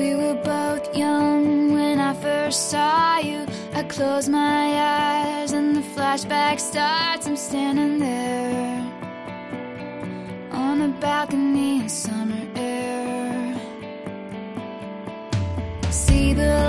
We were both young when I first saw you. I close my eyes and the flashback starts. I'm standing there on a balcony in summer air. See the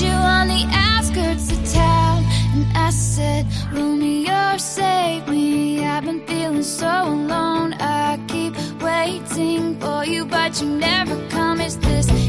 you on the outskirts of town, and I said, Romeo, save me. I've been feeling so alone. I keep waiting for you, but you never come. Is this?